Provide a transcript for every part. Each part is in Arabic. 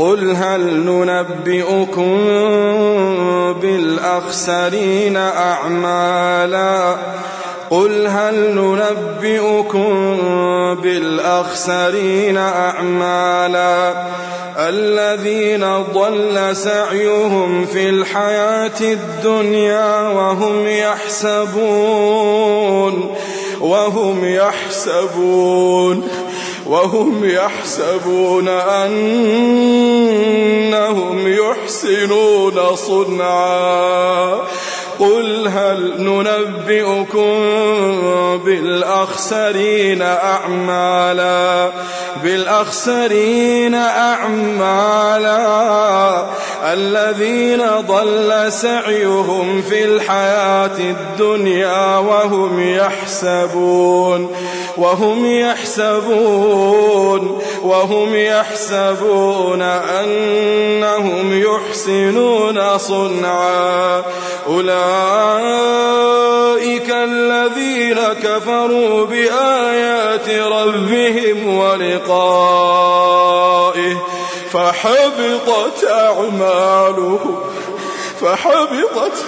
قل هل ننبئكم بالأخسرين أعمالا قل هل ننبئكم بالأخسرين أعمالا الذين ضل سعيهم في الحياة الدنيا وهم يحسبون وهم يحسبون وهم يحسبون أنهم يحسنون صنعا. قل هل ننبئكم بالأخسرين أعمالا؟ بالأخسرين أعمالا. الذين ضل سعيهم في الحياة الدنيا وهم يحسبون وهم يحسبون وهم يحسبون أنهم يحسنون صنعا. أولئك الذين كفروا بآيات ربهم ولقائه فحبطت أعمالهم. فحبطت.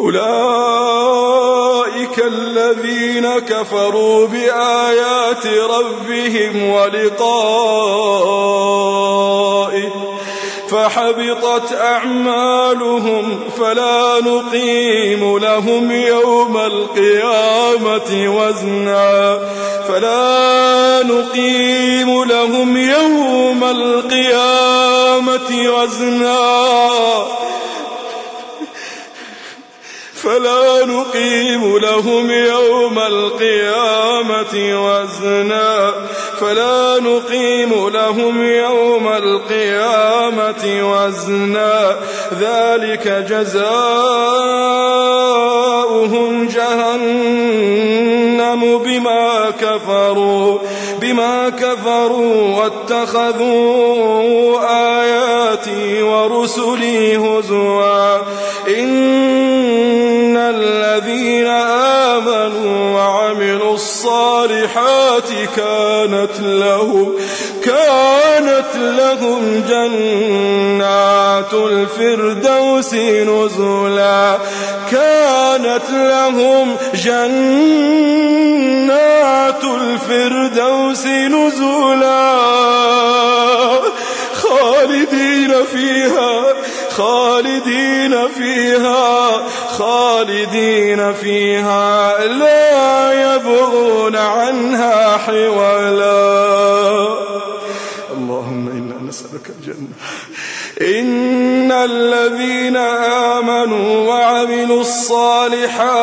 أولئك الذين كفروا بآيات ربهم ولقائه فحبطت أعمالهم فلا نقيم لهم يوم القيامة وزنا فلا نقيم لهم يوم القيامة وزنا فلا نقيم لهم يوم القيامة وزنا فلا نقيم لهم يوم القيامة وزنا ذلك جزاؤهم جهنم بما كفروا بما كفروا واتخذوا آياتي ورسلي هزوا. إن الذين كانت لهم كانت لهم جنات الفردوس نزلا. كانت لهم جنات الفردوس نزلا. خالدين فيها خالدين فيها. لا يبغون عنها حولا. اللهم إنا نسألك الجنة. إن الذين آمنوا وعملوا الصالحات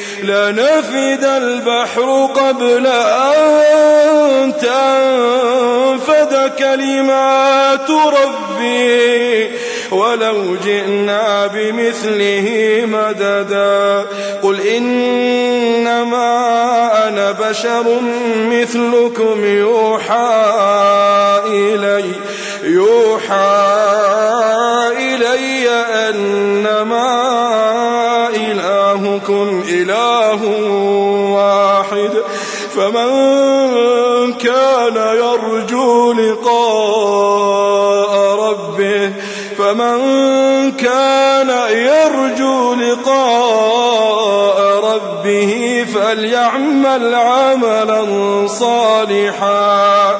لنفد البحر قبل أن تنفد كلمات ربي ولو جئنا بمثله مددا. قل إنما أنا بشر مثلكم يوحى إلي يوحى إلي أنما فمن كان يرجو لقاء ربه فمن كان يرجو لقاء ربه فليعمل عملا صالحا.